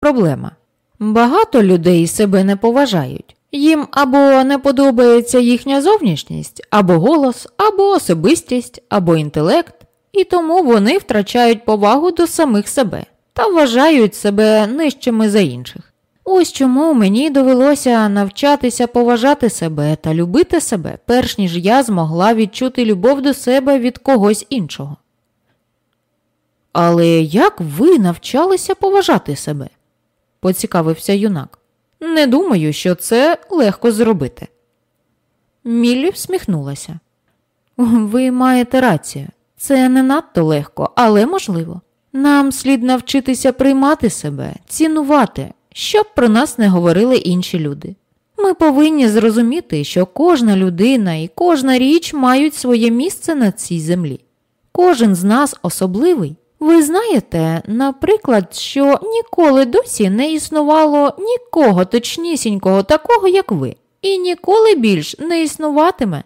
проблема. Багато людей себе не поважають. Їм або не подобається їхня зовнішність, або голос, або особистість, або інтелект, і тому вони втрачають повагу до самих себе та вважають себе нижчими за інших. Ось чому мені довелося навчатися поважати себе та любити себе, перш ніж я змогла відчути любов до себе від когось іншого. Але як ви навчалися поважати себе? Поцікавився юнак. Не думаю, що це легко зробити. Міллі всміхнулася. Ви маєте рацію. Це не надто легко, але можливо. Нам слід навчитися приймати себе, цінувати, щоб про нас не говорили інші люди. Ми повинні зрозуміти, що кожна людина і кожна річ мають своє місце на цій землі. Кожен з нас особливий. Ви знаєте, наприклад, що ніколи досі не існувало нікого точнісінького такого, як ви, і ніколи більш не існуватиме.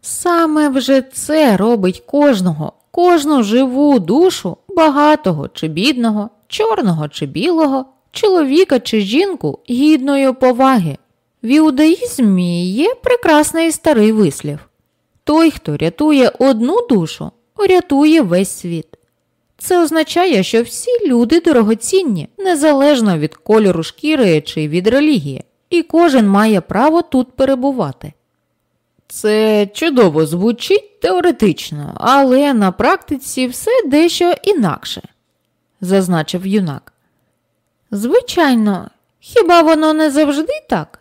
Саме вже це робить кожного, кожну живу душу, багатого чи бідного, чорного чи білого, чоловіка чи жінку гідною поваги. В іудаїзмі є прекрасний старий вислів той, хто рятує одну душу, рятує весь світ. Це означає, що всі люди дорогоцінні, незалежно від кольору шкіри чи від релігії, і кожен має право тут перебувати. Це чудово звучить теоретично, але на практиці все дещо інакше, зазначив юнак. Звичайно, хіба воно не завжди так?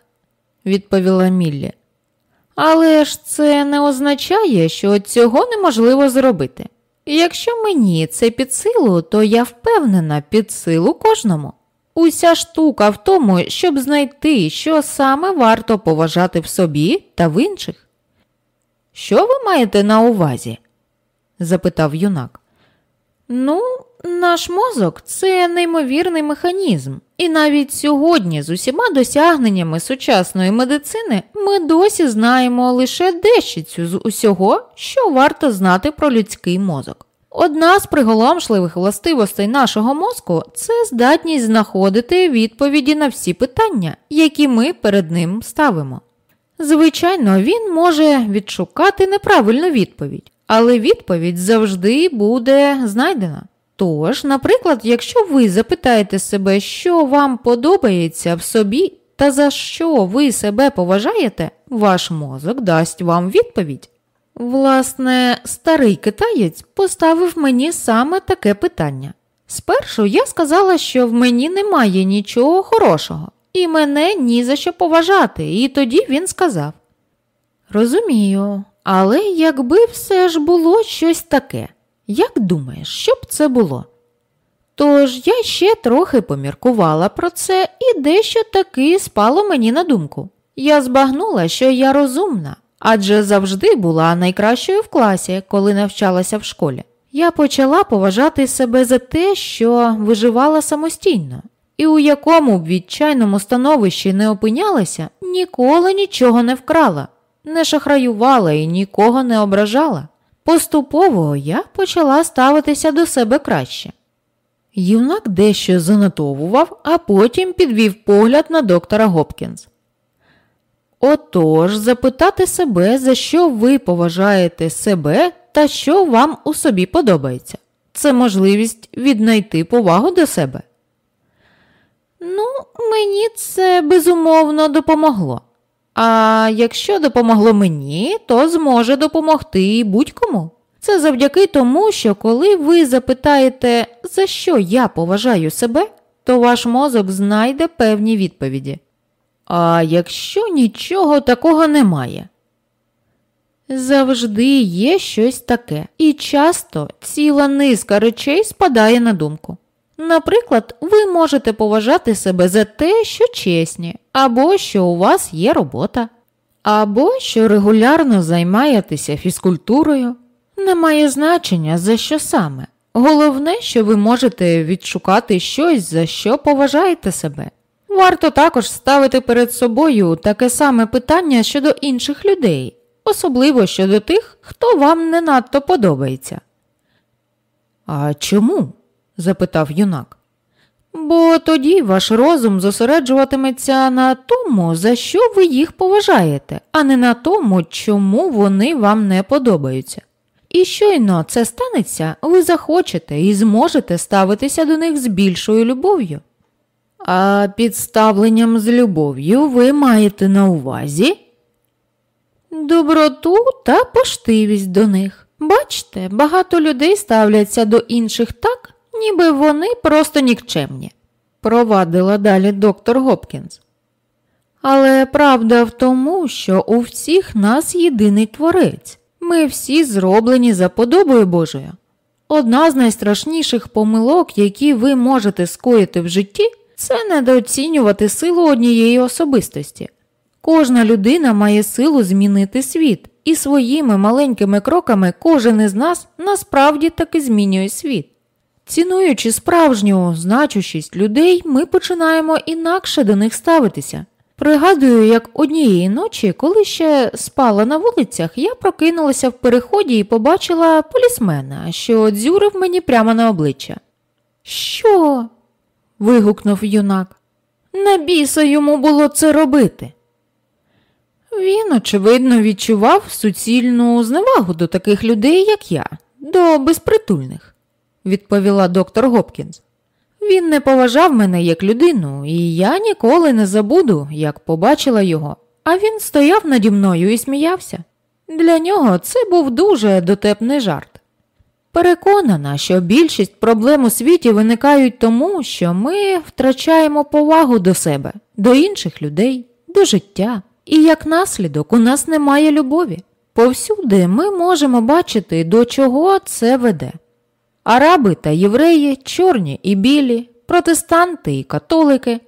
відповіла Міллі. Але ж це не означає, що цього неможливо зробити. Якщо мені це під силу, то я впевнена під силу кожному. Уся штука в тому, щоб знайти, що саме варто поважати в собі та в інших. Що ви маєте на увазі? запитав юнак. Ну, наш мозок це неймовірний механізм, і навіть сьогодні з усіма досягненнями сучасної медицини ми досі знаємо лише дещицю з усього, що варто знати про людський мозок. Одна з приголомшливих властивостей нашого мозку це здатність знаходити відповіді на всі питання, які ми перед ним ставимо. Звичайно, він може відшукати неправильну відповідь, але відповідь завжди буде знайдена. Тож, наприклад, якщо ви запитаєте себе, що вам подобається в собі та за що ви себе поважаєте, ваш мозок дасть вам відповідь. Власне, старий китаєць поставив мені саме таке питання. Спершу я сказала, що в мені немає нічого хорошого, і мене ні за що поважати, і тоді він сказав: Розумію, але якби все ж було щось таке, як думаєш, що б це було? Тож я ще трохи поміркувала про це і дещо таки спало мені на думку. Я збагнула, що я розумна, адже завжди була найкращою в класі, коли навчалася в школі. Я почала поважати себе за те, що виживала самостійно, і у якому б відчайному становищі не опинялася, ніколи нічого не вкрала, не шахраювала і нікого не ображала. Поступово я почала ставитися до себе краще. Юнак дещо занотовував, а потім підвів погляд на доктора Гопкінс. Отож, запитати себе, за що ви поважаєте себе та що вам у собі подобається. Це можливість віднайти повагу до себе. Ну, мені це безумовно допомогло. А якщо допомогло мені, то зможе допомогти будь-кому. Це завдяки тому, що коли ви запитаєте, за що я поважаю себе, то ваш мозок знайде певні відповіді. А якщо нічого такого немає, завжди є щось таке, і часто ціла низка речей спадає на думку. Наприклад, ви можете поважати себе за те, що чесні, або що у вас є робота, або що регулярно займаєтеся фізкультурою. Немає значення за що саме. Головне, що ви можете відшукати щось, за що поважаєте себе. Варто також ставити перед собою таке саме питання щодо інших людей, особливо щодо тих, хто вам не надто подобається. А чому? Запитав юнак. бо тоді ваш розум зосереджуватиметься на тому, за що ви їх поважаєте, а не на тому, чому вони вам не подобаються. І щойно це станеться, ви захочете і зможете ставитися до них з більшою любов'ю. А під ставленням з любов'ю ви маєте на увазі доброту та поштивість до них. Бачите, багато людей ставляться до інших так, ніби вони просто нікчемні, провадила далі доктор Гопкінс. Але правда в тому, що у всіх нас єдиний творець. Ми всі зроблені за подобою Божою. Одна з найстрашніших помилок, які ви можете скоїти в житті, це недооцінювати силу однієї особистості. Кожна людина має силу змінити світ, і своїми маленькими кроками кожен із нас насправді таки змінює світ. Цінуючи справжню значущість людей, ми починаємо інакше до них ставитися. Пригадую, як однієї ночі, коли ще спала на вулицях, я прокинулася в переході і побачила полісмена, що дзюрив мені прямо на обличчя. Що? вигукнув юнак. На біса йому було це робити. Він, очевидно, відчував суцільну зневагу до таких людей, як я, до безпритульних, відповіла доктор Гопкінс. Він не поважав мене як людину, і я ніколи не забуду, як побачила його, а він стояв наді мною і сміявся. Для нього це був дуже дотепний жарт. Переконана, що більшість проблем у світі виникають тому, що ми втрачаємо повагу до себе, до інших людей, до життя, і як наслідок у нас немає любові. Повсюди ми можемо бачити, до чого це веде. Араби та євреї, чорні і білі, протестанти і католики.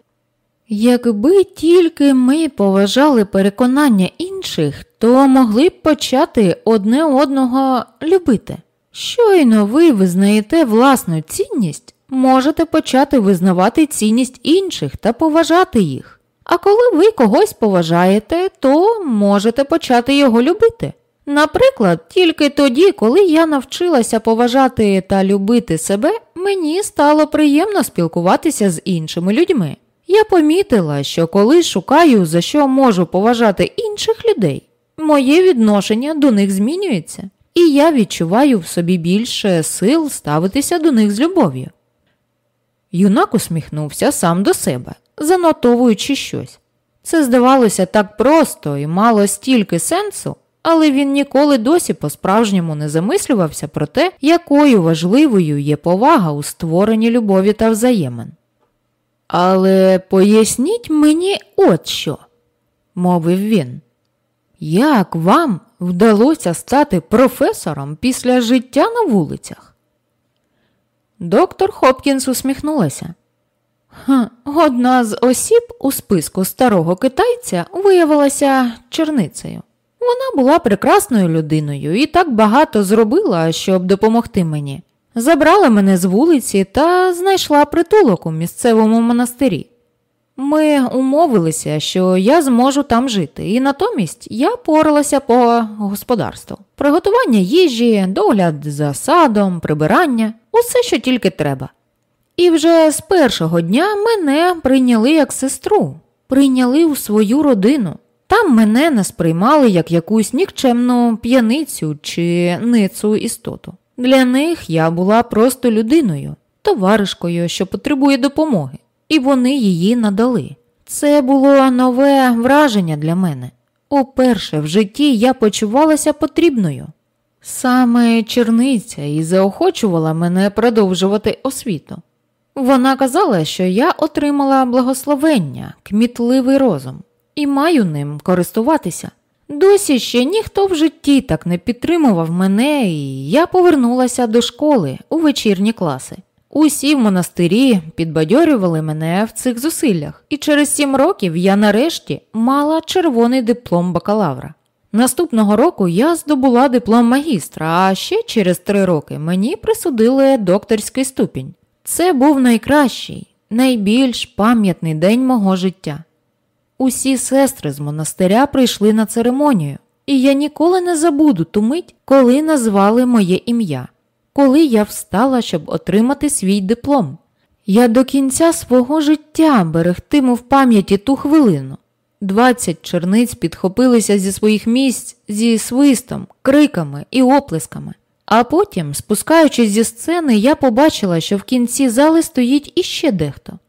Якби тільки ми поважали переконання інших, то могли б почати одне одного любити. Щойно ви визнаєте власну цінність, можете почати визнавати цінність інших та поважати їх. А коли ви когось поважаєте, то можете почати його любити. Наприклад, тільки тоді, коли я навчилася поважати та любити себе, мені стало приємно спілкуватися з іншими людьми. Я помітила, що коли шукаю, за що можу поважати інших людей, моє відношення до них змінюється, і я відчуваю в собі більше сил ставитися до них з любов'ю. Юнак усміхнувся сам до себе, занотовуючи щось. Це здавалося так просто і мало стільки сенсу, але він ніколи досі по-справжньому не замислювався про те, якою важливою є повага у створенні любові та взаємин. Але поясніть мені от що, мовив він. Як вам вдалося стати професором після життя на вулицях? Доктор Хопкінс усміхнулася. Одна з осіб у списку старого китайця виявилася черницею. Вона була прекрасною людиною і так багато зробила, щоб допомогти мені. Забрала мене з вулиці та знайшла притулок у місцевому монастирі. Ми умовилися, що я зможу там жити, і натомість я поралася по господарству. Приготування їжі, догляд за садом, прибирання усе, що тільки треба. І вже з першого дня мене прийняли як сестру, прийняли у свою родину. Там мене не сприймали як якусь нікчемну п'яницю чи ницу істоту. Для них я була просто людиною, товаришкою, що потребує допомоги, і вони її надали. Це було нове враження для мене. Уперше в житті я почувалася потрібною. Саме черниця і заохочувала мене продовжувати освіту. Вона казала, що я отримала благословення, кмітливий розум і маю ним користуватися. Досі ще ніхто в житті так не підтримував мене, і я повернулася до школи у вечірні класи. Усі в монастирі підбадьорювали мене в цих зусиллях, і через сім років я нарешті мала червоний диплом бакалавра. Наступного року я здобула диплом магістра, а ще через три роки мені присудили докторський ступінь. Це був найкращий, найбільш пам'ятний день мого життя. Усі сестри з монастиря прийшли на церемонію, і я ніколи не забуду ту мить, коли назвали моє ім'я, коли я встала, щоб отримати свій диплом. Я до кінця свого життя берегтиму в пам'яті ту хвилину. Двадцять черниць підхопилися зі своїх місць зі свистом, криками і оплесками. А потім, спускаючись зі сцени, я побачила, що в кінці зали стоїть іще дехто.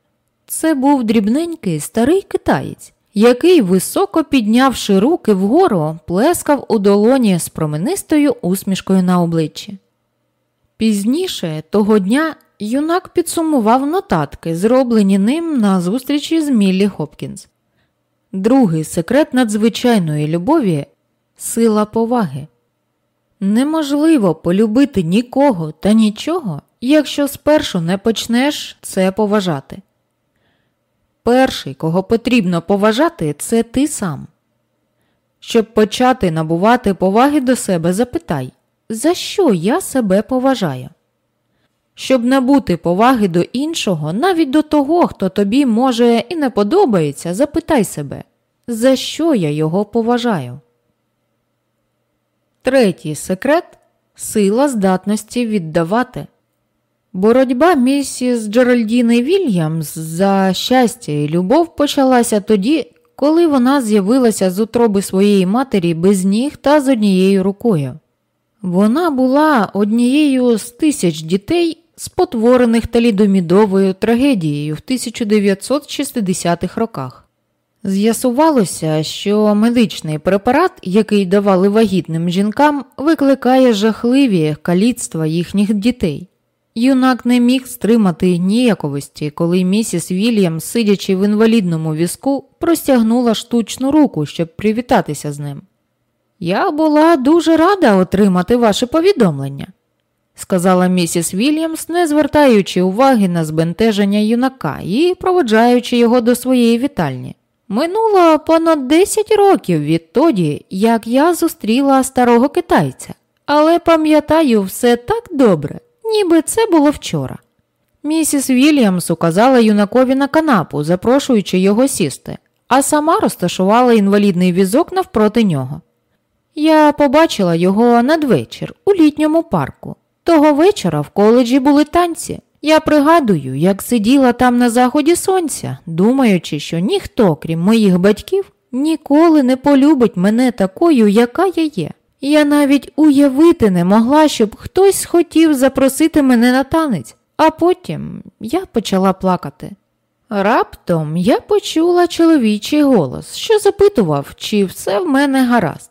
Це був дрібненький старий китаєць, який, високо піднявши руки вгору, плескав у долоні з променистою усмішкою на обличчі. Пізніше того дня юнак підсумував нотатки, зроблені ним на зустрічі з Міллі Хопкінс. Другий секрет надзвичайної любові сила поваги. Неможливо полюбити нікого та нічого, якщо спершу не почнеш це поважати. Перший, кого потрібно поважати, це ти сам. Щоб почати набувати поваги до себе, запитай, за що я себе поважаю? Щоб набути поваги до іншого, навіть до того, хто тобі може і не подобається, запитай себе, за що я його поважаю. Третій секрет сила здатності віддавати. Боротьба місіс Джеральдіни Вільямс за щастя і любов почалася тоді, коли вона з'явилася з утроби своєї матері без ніг та з однією рукою. Вона була однією з тисяч дітей, спотворених талідомідовою трагедією в 1960-х роках. З'ясувалося, що медичний препарат, який давали вагітним жінкам, викликає жахливі каліцтва їхніх дітей. Юнак не міг стримати ніяковості, коли місіс Вільям, сидячи в інвалідному візку, простягнула штучну руку, щоб привітатися з ним. Я була дуже рада отримати ваше повідомлення, сказала місіс Вільямс, не звертаючи уваги на збентеження юнака і проводжаючи його до своєї вітальні. Минуло понад 10 років відтоді, як я зустріла старого китайця, але пам'ятаю все так добре, ніби це було вчора. Місіс Вільямс указала юнакові на канапу, запрошуючи його сісти, а сама розташувала інвалідний візок навпроти нього. Я побачила його надвечір у літньому парку. Того вечора в коледжі були танці. Я пригадую, як сиділа там на заході сонця, думаючи, що ніхто, крім моїх батьків, ніколи не полюбить мене такою, яка я є. Я навіть уявити не могла, щоб хтось хотів запросити мене на танець, а потім я почала плакати. Раптом я почула чоловічий голос, що запитував, чи все в мене гаразд.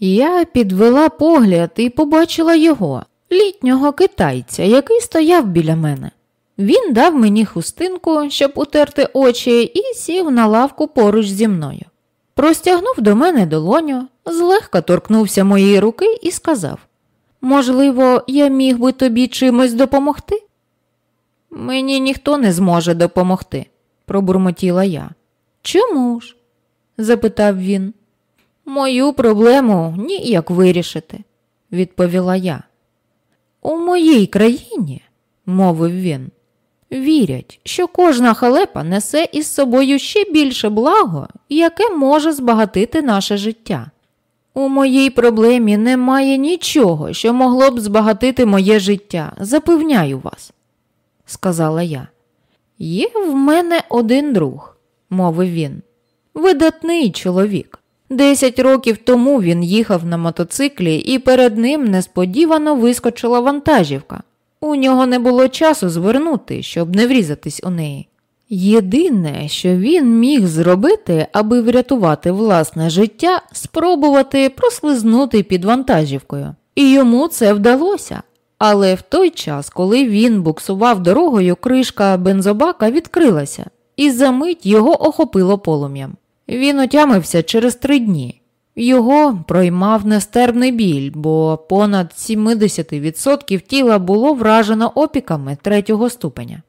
Я підвела погляд і побачила його, літнього китайця, який стояв біля мене. Він дав мені хустинку, щоб утерти очі, і сів на лавку поруч зі мною. Простягнув до мене долоню, злегка торкнувся моєї руки і сказав Можливо, я міг би тобі чимось допомогти? Мені ніхто не зможе допомогти, пробурмотіла я. Чому ж? запитав він. Мою проблему ніяк вирішити, відповіла я. У моїй країні, мовив він, вірять, що кожна халепа несе із собою ще більше благо, яке може збагатити наше життя. У моїй проблемі немає нічого, що могло б збагатити моє життя, запевняю вас, сказала я. Є в мене один друг, мовив він, видатний чоловік. Десять років тому він їхав на мотоциклі, і перед ним несподівано вискочила вантажівка. У нього не було часу звернути, щоб не врізатись у неї. Єдине, що він міг зробити, аби врятувати власне життя, спробувати прослизнути під вантажівкою. І йому це вдалося. Але в той час, коли він буксував дорогою, кришка бензобака відкрилася, і за мить його охопило полум'ям. Він отямився через три дні. Його проймав нестерпний біль, бо понад 70% тіла було вражено опіками третього ступеня.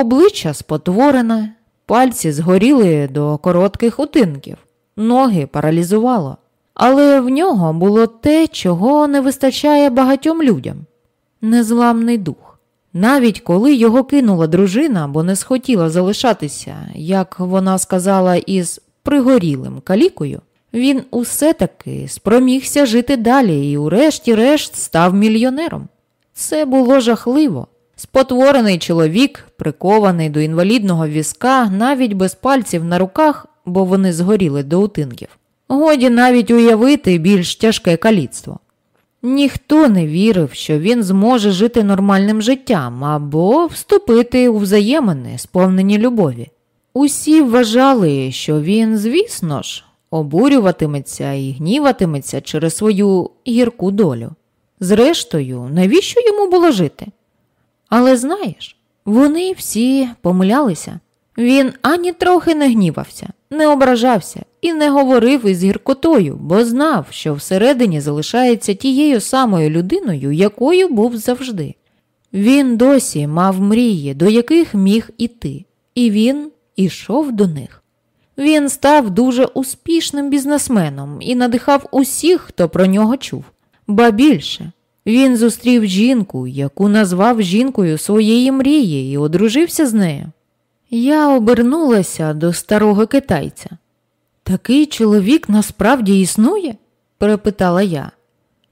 Обличчя спотворене, пальці згоріли до коротких утинків, ноги паралізувало. Але в нього було те, чого не вистачає багатьом людям незламний дух. Навіть коли його кинула дружина, бо не схотіла залишатися, як вона сказала, із пригорілим калікою, він усе таки спромігся жити далі і, урешті-решт, став мільйонером. Це було жахливо, Спотворений чоловік, прикований до інвалідного візка, навіть без пальців на руках, бо вони згоріли до утинків. Годі навіть уявити більш тяжке каліцтво. Ніхто не вірив, що він зможе жити нормальним життям або вступити у взаємини, сповнені любові. Усі вважали, що він, звісно ж, обурюватиметься і гніватиметься через свою гірку долю. Зрештою, навіщо йому було жити? Але знаєш, вони всі помилялися. Він ані трохи не гнівався, не ображався і не говорив із гіркотою, бо знав, що всередині залишається тією самою людиною, якою був завжди. Він досі мав мрії, до яких міг іти, і він ішов до них. Він став дуже успішним бізнесменом і надихав усіх, хто про нього чув. Ба більше, він зустрів жінку, яку назвав жінкою своєї мрії, і одружився з нею. Я обернулася до старого китайця. Такий чоловік насправді існує? перепитала я.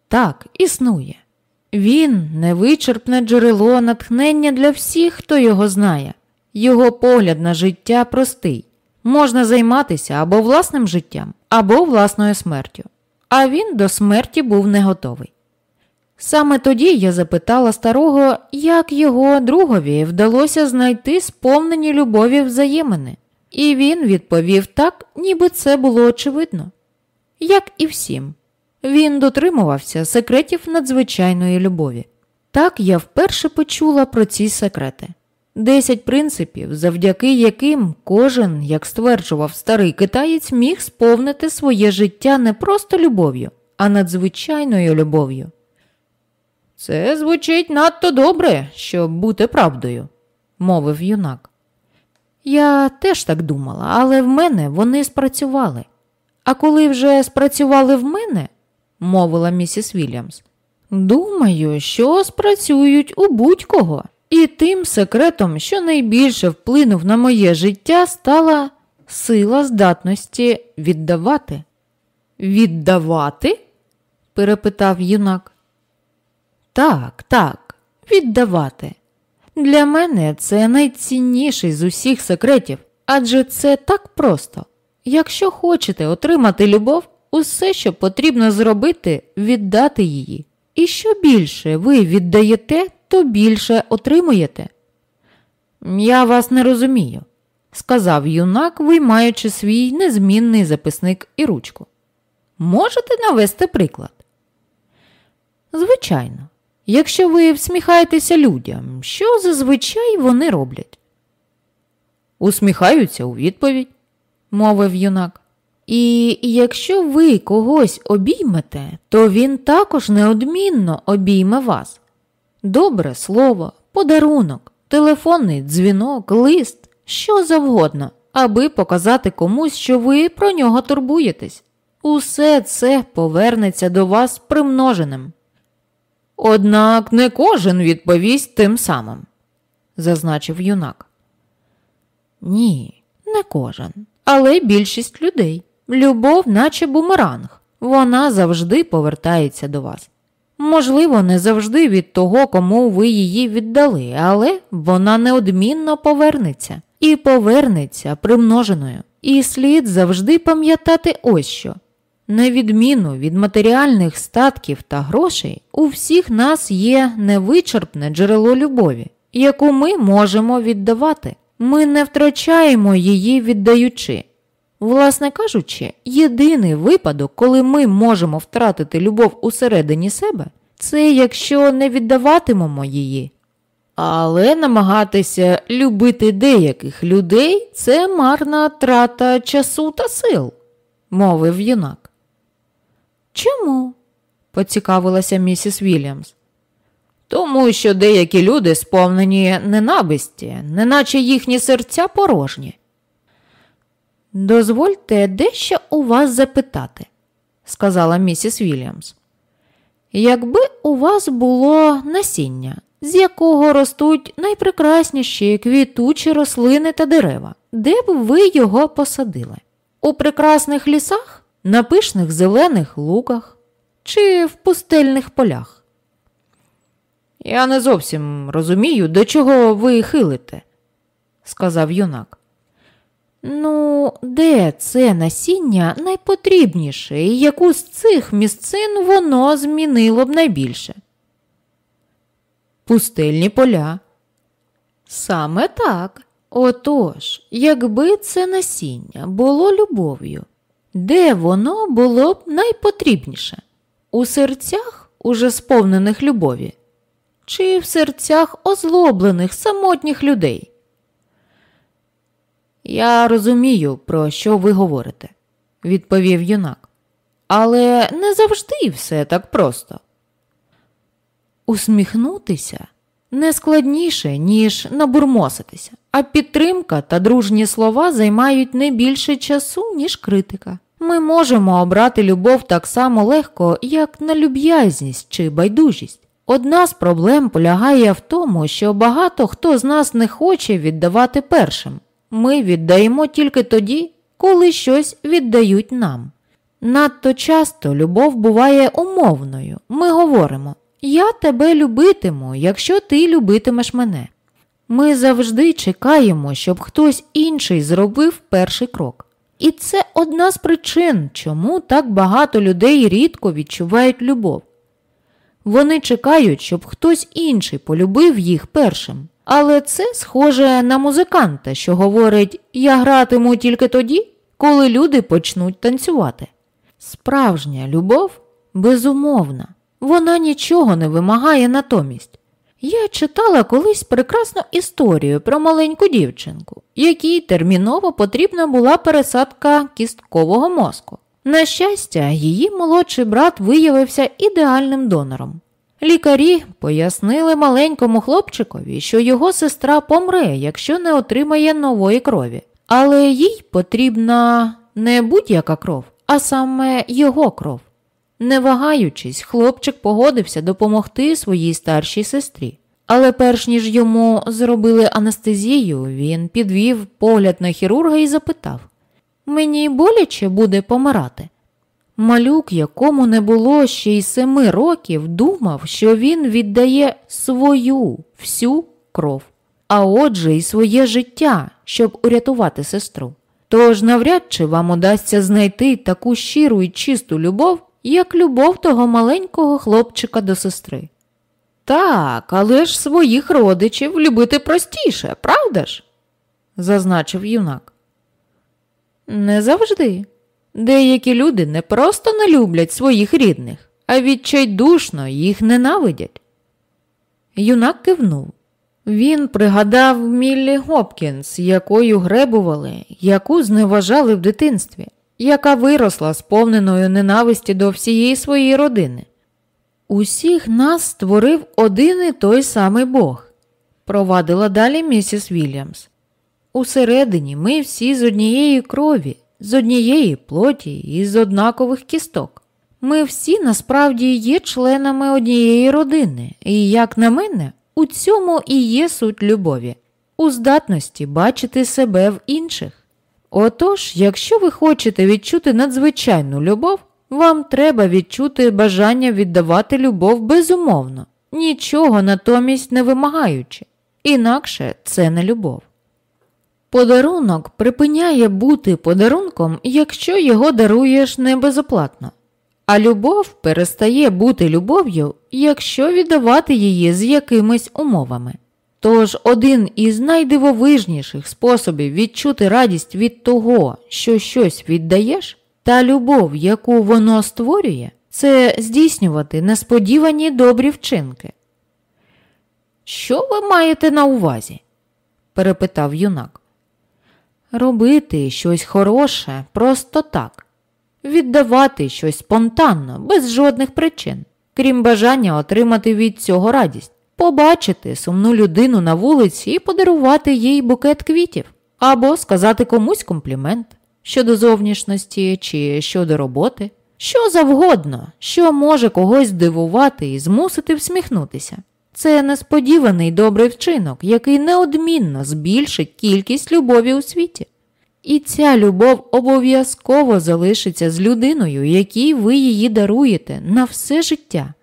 Так, існує. Він невичерпне джерело натхнення для всіх, хто його знає. Його погляд на життя простий. Можна займатися або власним життям, або власною смертю. А він до смерті був не готовий. Саме тоді я запитала старого, як його другові вдалося знайти сповнені любові взаємини, і він відповів так, ніби це було очевидно. Як і всім, він дотримувався секретів надзвичайної любові. Так я вперше почула про ці секрети. Десять принципів, завдяки яким кожен, як стверджував старий китаєць, міг сповнити своє життя не просто любов'ю, а надзвичайною любов'ю. Це звучить надто добре, щоб бути правдою, мовив юнак. Я теж так думала, але в мене вони спрацювали. А коли вже спрацювали в мене, мовила місіс Вільямс, думаю, що спрацюють у будь-кого. І тим секретом, що найбільше вплинув на моє життя, стала сила здатності віддавати. Віддавати? перепитав юнак. Так, так, віддавати. Для мене це найцінніший з усіх секретів, адже це так просто. Якщо хочете отримати любов, усе, що потрібно зробити, віддати її. І що більше ви віддаєте, то більше отримуєте. Я вас не розумію, сказав юнак, виймаючи свій незмінний записник і ручку. Можете навести приклад? Звичайно, якщо ви всміхаєтеся людям, що зазвичай вони роблять? Усміхаються у відповідь, мовив юнак. І якщо ви когось обіймете, то він також неодмінно обійме вас. Добре слово, подарунок, телефонний дзвінок, лист, що завгодно, аби показати комусь, що ви про нього турбуєтесь. Усе це повернеться до вас примноженим. Однак не кожен відповість тим самим, зазначив юнак. Ні, не кожен, але більшість людей. Любов, наче бумеранг, вона завжди повертається до вас. Можливо, не завжди від того, кому ви її віддали, але вона неодмінно повернеться і повернеться примноженою. І слід завжди пам'ятати ось що. На відміну від матеріальних статків та грошей, у всіх нас є невичерпне джерело любові, яку ми можемо віддавати. Ми не втрачаємо її віддаючи. Власне кажучи, єдиний випадок, коли ми можемо втратити любов усередині себе, це якщо не віддаватимемо її. Але намагатися любити деяких людей це марна трата часу та сил, мовив юнак. Чому? поцікавилася місіс Вільямс. Тому що деякі люди сповнені ненависті, неначе їхні серця порожні. Дозвольте дещо у вас запитати, сказала місіс Вільямс. Якби у вас було насіння, з якого ростуть найпрекрасніші квітучі рослини та дерева, де б ви його посадили? У прекрасних лісах, на пишних зелених луках чи в пустельних полях? Я не зовсім розумію, до чого ви хилите, сказав юнак. Ну, де це насіння найпотрібніше, і яку з цих місцин воно змінило б найбільше? Пустельні поля. Саме так. Отож, якби це насіння було любов'ю, де воно було б найпотрібніше? У серцях, уже сповнених любові, чи в серцях озлоблених самотніх людей? Я розумію, про що ви говорите, відповів юнак. Але не завжди все так просто. Усміхнутися не складніше, ніж набурмоситися, а підтримка та дружні слова займають не більше часу, ніж критика. Ми можемо обрати любов так само легко, як на люб'язність чи байдужість. Одна з проблем полягає в тому, що багато хто з нас не хоче віддавати першим. Ми віддаємо тільки тоді, коли щось віддають нам. Надто часто любов буває умовною. Ми говоримо Я тебе любитиму, якщо ти любитимеш мене. Ми завжди чекаємо, щоб хтось інший зробив перший крок. І це одна з причин, чому так багато людей рідко відчувають любов. Вони чекають, щоб хтось інший полюбив їх першим. Але це схоже на музиканта, що говорить Я гратиму тільки тоді, коли люди почнуть танцювати. Справжня любов безумовна, вона нічого не вимагає натомість. Я читала колись прекрасну історію про маленьку дівчинку, якій терміново потрібна була пересадка кісткового мозку. На щастя, її молодший брат виявився ідеальним донором. Лікарі пояснили маленькому хлопчикові, що його сестра помре, якщо не отримає нової крові, але їй потрібна не будь-яка кров, а саме його кров. Не вагаючись, хлопчик погодився допомогти своїй старшій сестрі. Але перш ніж йому зробили анестезію, він підвів погляд на хірурга і запитав Мені боляче буде помирати. Малюк, якому не було ще й семи років, думав, що він віддає свою всю кров, а отже, й своє життя, щоб урятувати сестру. Тож навряд чи вам удасться знайти таку щиру і чисту любов, як любов того маленького хлопчика до сестри. Так, але ж своїх родичів любити простіше, правда ж? зазначив юнак. Не завжди. Деякі люди не просто не люблять своїх рідних, а відчайдушно їх ненавидять. Юнак кивнув. Він пригадав Міллі Гопкінс, якою гребували, яку зневажали в дитинстві, яка виросла сповненою ненависті до всієї своєї родини. Усіх нас створив один і той самий Бог, провадила далі місіс Вільямс. Усередині ми всі з однієї крові, з однієї плоті і з однакових кісток. Ми всі насправді є членами однієї родини, і, як на мене, у цьому і є суть любові, у здатності бачити себе в інших. Отож, якщо ви хочете відчути надзвичайну любов, вам треба відчути бажання віддавати любов безумовно, нічого натомість не вимагаючи, інакше це не любов. Подарунок припиняє бути подарунком, якщо його даруєш не безоплатно, а любов перестає бути любов'ю, якщо віддавати її з якимись умовами. Тож один із найдивовижніших способів відчути радість від того, що щось віддаєш, та любов, яку воно створює, це здійснювати несподівані добрі вчинки. Що ви маєте на увазі? перепитав юнак. Робити щось хороше просто так, віддавати щось спонтанно, без жодних причин, крім бажання отримати від цього радість, побачити сумну людину на вулиці і подарувати їй букет квітів, або сказати комусь комплімент щодо зовнішності чи щодо роботи, що завгодно, що може когось здивувати і змусити всміхнутися. Це несподіваний добрий вчинок, який неодмінно збільшить кількість любові у світі. І ця любов обов'язково залишиться з людиною, якій ви її даруєте на все життя.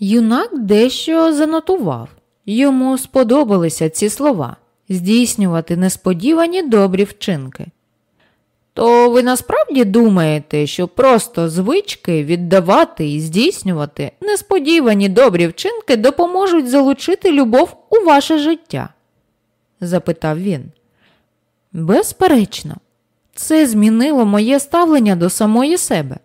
Юнак дещо занотував. Йому сподобалися ці слова здійснювати несподівані добрі вчинки. То ви насправді думаєте, що просто звички віддавати і здійснювати несподівані добрі вчинки допоможуть залучити любов у ваше життя? запитав він. Безперечно, це змінило моє ставлення до самої себе.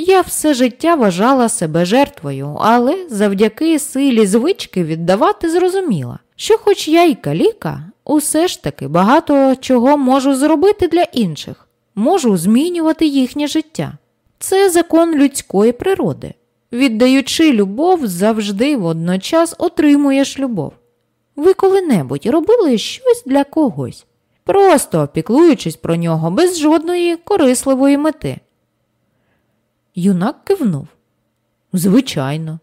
Я все життя вважала себе жертвою, але завдяки силі звички віддавати зрозуміла, що, хоч я й каліка, усе ж таки багато чого можу зробити для інших, можу змінювати їхнє життя. Це закон людської природи. Віддаючи любов, завжди водночас отримуєш любов. Ви коли-небудь робили щось для когось, просто опіклуючись про нього без жодної корисливої мети. Юнак кивнув. Звичайно.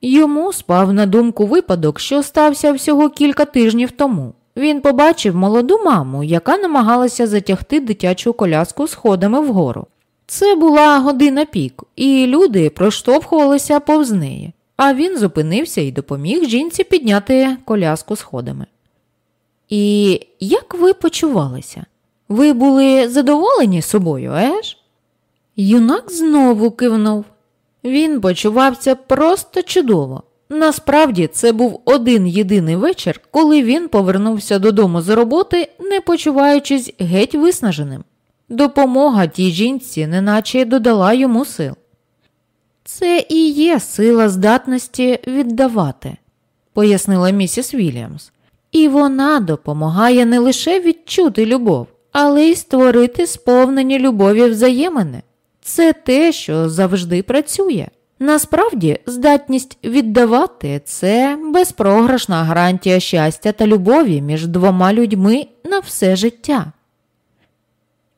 Йому спав на думку випадок, що стався всього кілька тижнів тому. Він побачив молоду маму, яка намагалася затягти дитячу коляску сходами вгору. Це була година пік, і люди проштовхувалися повз неї, а він зупинився і допоміг жінці підняти коляску сходами. І як ви почувалися? Ви були задоволені собою, еж? Юнак знову кивнув. Він почувався просто чудово. Насправді це був один єдиний вечір, коли він повернувся додому з роботи, не почуваючись геть виснаженим. Допомога тій жінці неначе додала йому сил. Це і є сила здатності віддавати, пояснила місіс Вільямс. І вона допомагає не лише відчути любов, але й створити сповнені любові взаємини. Це те, що завжди працює. Насправді, здатність віддавати це безпрограшна гарантія щастя та любові між двома людьми на все життя.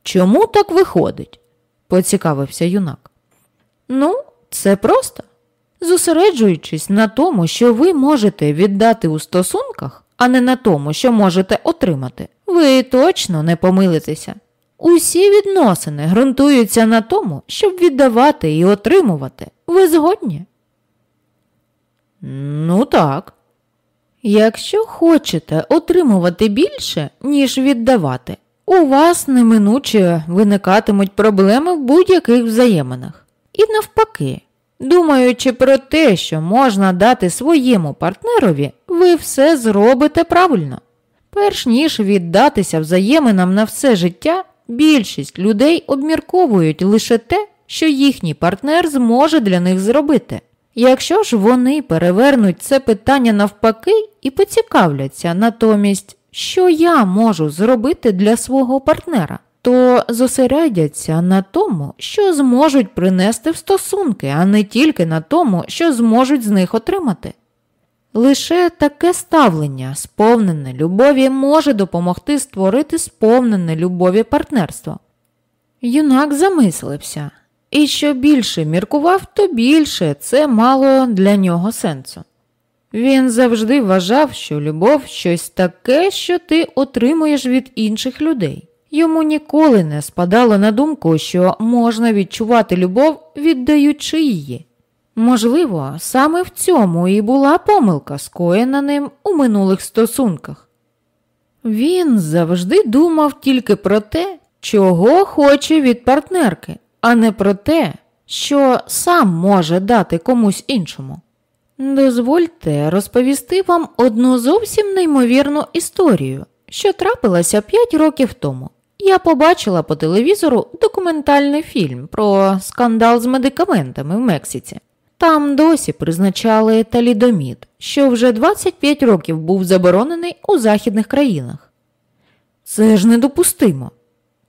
Чому так виходить? поцікавився юнак. Ну, це просто. Зосереджуючись на тому, що ви можете віддати у стосунках, а не на тому, що можете отримати, ви точно не помилитеся. Усі відносини ґрунтуються на тому, щоб віддавати і отримувати. Ви згодні? Ну так. Якщо хочете отримувати більше, ніж віддавати, у вас неминуче виникатимуть проблеми в будь-яких взаєминах. І навпаки, думаючи про те, що можна дати своєму партнерові, ви все зробите правильно. Перш ніж віддатися взаєминам на все життя, Більшість людей обмірковують лише те, що їхній партнер зможе для них зробити. Якщо ж вони перевернуть це питання навпаки і поцікавляться натомість, що я можу зробити для свого партнера, то зосередяться на тому, що зможуть принести в стосунки, а не тільки на тому, що зможуть з них отримати. Лише таке ставлення, сповнене любові, може допомогти створити сповнене любові партнерство. Юнак замислився, і що більше міркував, то більше це мало для нього сенсу. Він завжди вважав, що любов щось таке, що ти отримуєш від інших людей. Йому ніколи не спадало на думку, що можна відчувати любов, віддаючи її. Можливо, саме в цьому і була помилка, скоєна ним у минулих стосунках. Він завжди думав тільки про те, чого хоче від партнерки, а не про те, що сам може дати комусь іншому. Дозвольте розповісти вам одну зовсім неймовірну історію, що трапилася 5 років тому. Я побачила по телевізору документальний фільм про скандал з медикаментами в Мексиці. Там досі призначали талідомід, що вже 25 років був заборонений у західних країнах. Це ж недопустимо,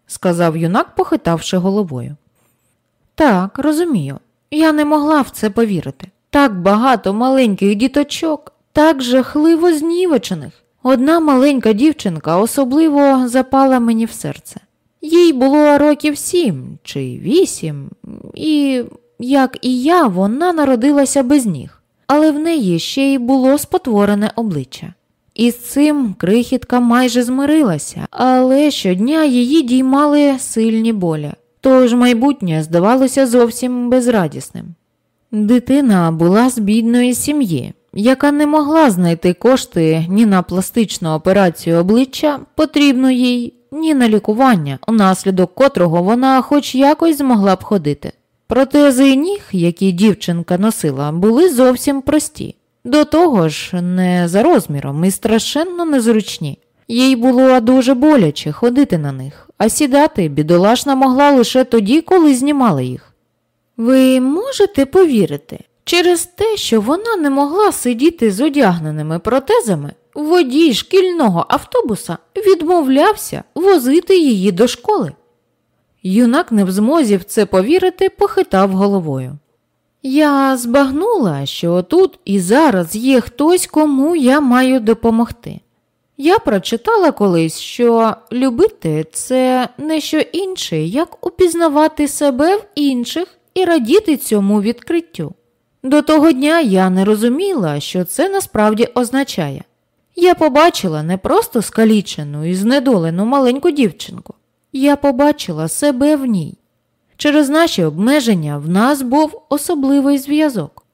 сказав юнак, похитавши головою. Так, розумію, я не могла в це повірити. Так багато маленьких діточок, так жахливо знівечених. Одна маленька дівчинка особливо запала мені в серце. Їй було років сім чи вісім, і як і я, вона народилася без ніг, але в неї ще й було спотворене обличчя. І з цим крихітка майже змирилася, але щодня її діймали сильні болі, тож майбутнє здавалося зовсім безрадісним. Дитина була з бідної сім'ї, яка не могла знайти кошти ні на пластичну операцію обличчя, потрібну їй, ні на лікування, унаслідок котрого вона хоч якось змогла б ходити. Протези ніг, які дівчинка носила, були зовсім прості. До того ж, не за розміром і страшенно незручні. Їй було дуже боляче ходити на них, а сідати бідолашна могла лише тоді, коли знімали їх. Ви можете повірити, через те, що вона не могла сидіти з одягненими протезами, водій шкільного автобуса відмовлявся возити її до школи. Юнак не в змозі в це повірити, похитав головою. Я збагнула, що тут і зараз є хтось, кому я маю допомогти. Я прочитала колись, що любити це не що інше, як упізнавати себе в інших і радіти цьому відкриттю. До того дня я не розуміла, що це насправді означає. Я побачила не просто скалічену і знедолену маленьку дівчинку, я побачила себе в ній. Через наші обмеження в нас був особливий зв'язок.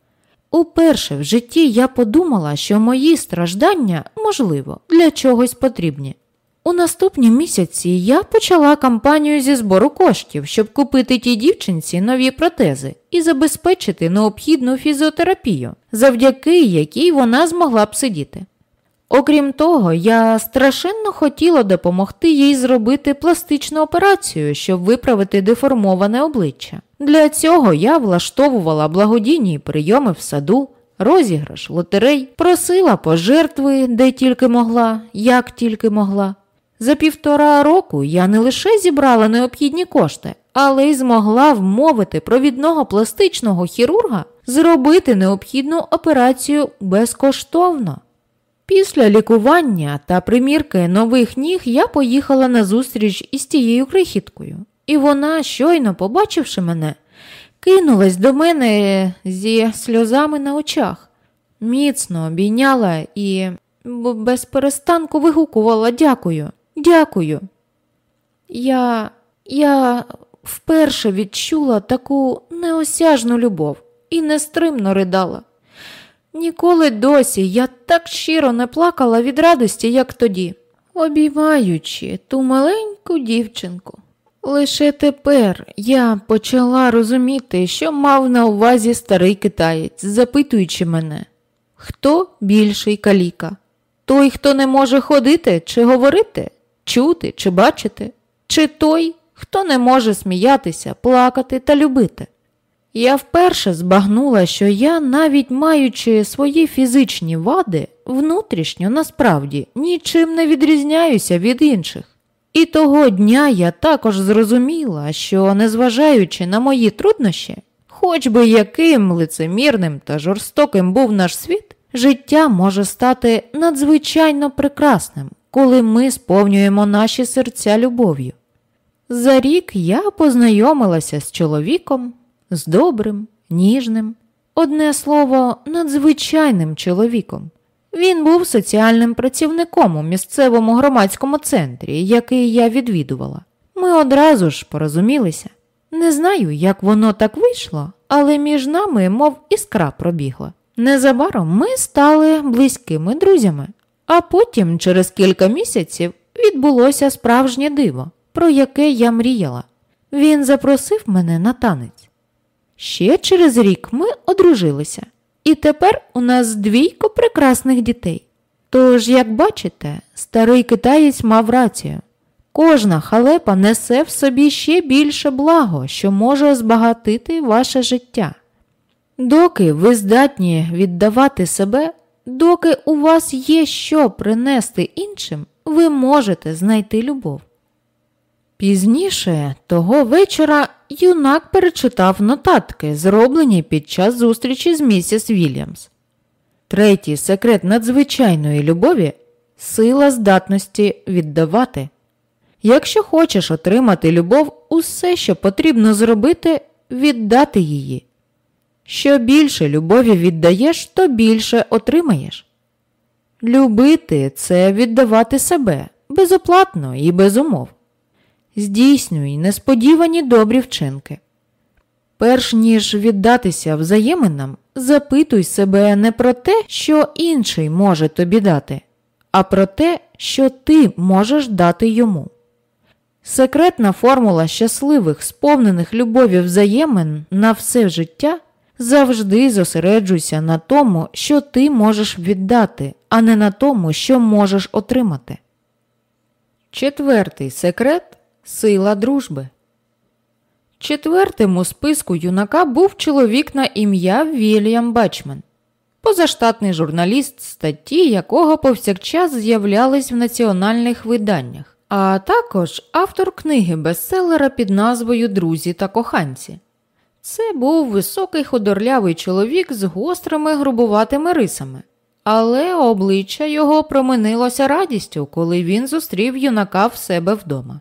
Уперше в житті я подумала, що мої страждання, можливо, для чогось потрібні. У наступні місяці я почала кампанію зі збору коштів, щоб купити тій дівчинці нові протези і забезпечити необхідну фізіотерапію, завдяки якій вона змогла б сидіти. Окрім того, я страшенно хотіла допомогти їй зробити пластичну операцію, щоб виправити деформоване обличчя. Для цього я влаштовувала благодійні прийоми в саду, розіграш, лотерей, просила пожертви, де тільки могла, як тільки могла. За півтора року я не лише зібрала необхідні кошти, але й змогла вмовити провідного пластичного хірурга зробити необхідну операцію безкоштовно. Після лікування та примірки нових ніг я поїхала на зустріч із тією крихіткою, і вона, щойно побачивши мене, кинулась до мене зі сльозами на очах, міцно обійняла і без перестанку вигукувала дякую, дякую. Я, Я вперше відчула таку неосяжну любов і нестримно ридала. Ніколи досі я так щиро не плакала від радості, як тоді, обіймаючи ту маленьку дівчинку. Лише тепер я почала розуміти, що мав на увазі старий китаєць, запитуючи мене, хто більший каліка? Той, хто не може ходити чи говорити, чути чи бачити, чи той, хто не може сміятися, плакати та любити. Я вперше збагнула, що я, навіть маючи свої фізичні вади, внутрішньо насправді нічим не відрізняюся від інших. І того дня я також зрозуміла, що, незважаючи на мої труднощі, хоч би яким лицемірним та жорстоким був наш світ, життя може стати надзвичайно прекрасним, коли ми сповнюємо наші серця любов'ю. За рік я познайомилася з чоловіком з добрим, ніжним, одне слово, надзвичайним чоловіком. Він був соціальним працівником у місцевому громадському центрі, який я відвідувала. Ми одразу ж порозумілися. Не знаю, як воно так вийшло, але між нами, мов іскра пробігла. Незабаром ми стали близькими друзями, а потім, через кілька місяців, відбулося справжнє диво, про яке я мріяла. Він запросив мене на танець. Ще через рік ми одружилися, і тепер у нас двійко прекрасних дітей. Тож, як бачите, старий китаєць мав рацію. Кожна халепа несе в собі ще більше благо, що може збагатити ваше життя. Доки ви здатні віддавати себе, доки у вас є що принести іншим, ви можете знайти любов. Пізніше того вечора юнак перечитав нотатки, зроблені під час зустрічі з місіс Вільямс. Третій секрет надзвичайної любові сила здатності віддавати. Якщо хочеш отримати любов, усе, що потрібно зробити, віддати її. Що більше любові віддаєш, то більше отримаєш. Любити це віддавати себе безоплатно і без умов здійснюй несподівані добрі вчинки. Перш ніж віддатися взаєминам, запитуй себе не про те, що інший може тобі дати, а про те, що ти можеш дати йому. Секретна формула щасливих, сповнених любові взаємин на все життя завжди зосереджуйся на тому, що ти можеш віддати, а не на тому, що можеш отримати. Четвертий секрет сила дружби. Четвертим у списку юнака був чоловік на ім'я Вільям Бачмен, позаштатний журналіст, статті якого повсякчас з'являлись в національних виданнях, а також автор книги бестселера під назвою Друзі та коханці. Це був високий худорлявий чоловік з гострими грубуватими рисами, але обличчя його променилося радістю, коли він зустрів юнака в себе вдома.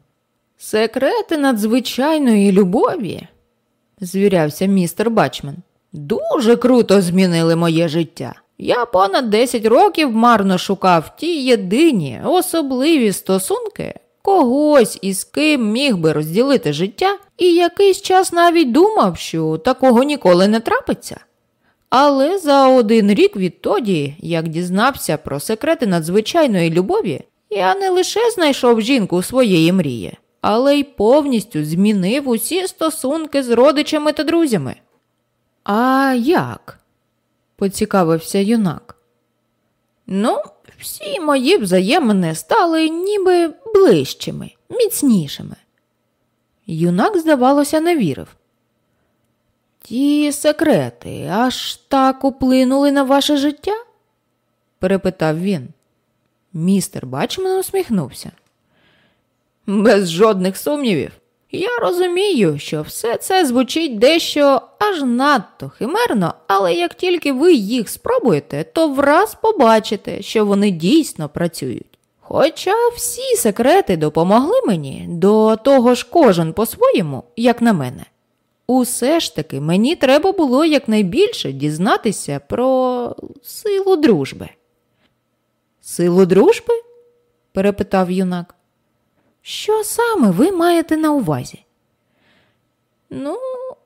Секрети надзвичайної любові, звірявся містер Бачмен, дуже круто змінили моє життя. Я понад 10 років марно шукав ті єдині особливі стосунки, когось із ким міг би розділити життя, і якийсь час навіть думав, що такого ніколи не трапиться. Але за один рік відтоді, як дізнався про секрети надзвичайної любові, я не лише знайшов жінку своєї мрії, але й повністю змінив усі стосунки з родичами та друзями. А як? поцікавився юнак. Ну, всі мої взаємини стали ніби ближчими, міцнішими. Юнак, здавалося, не вірив. Ті секрети аж так уплинули на ваше життя? перепитав він. Містер Бачмен усміхнувся. Без жодних сумнівів. Я розумію, що все це звучить дещо аж надто химерно, але як тільки ви їх спробуєте, то враз побачите, що вони дійсно працюють. Хоча всі секрети допомогли мені, до того ж кожен по-своєму, як на мене. Усе ж таки мені треба було якнайбільше дізнатися про силу дружби. Силу дружби? перепитав юнак. Що саме ви маєте на увазі? Ну,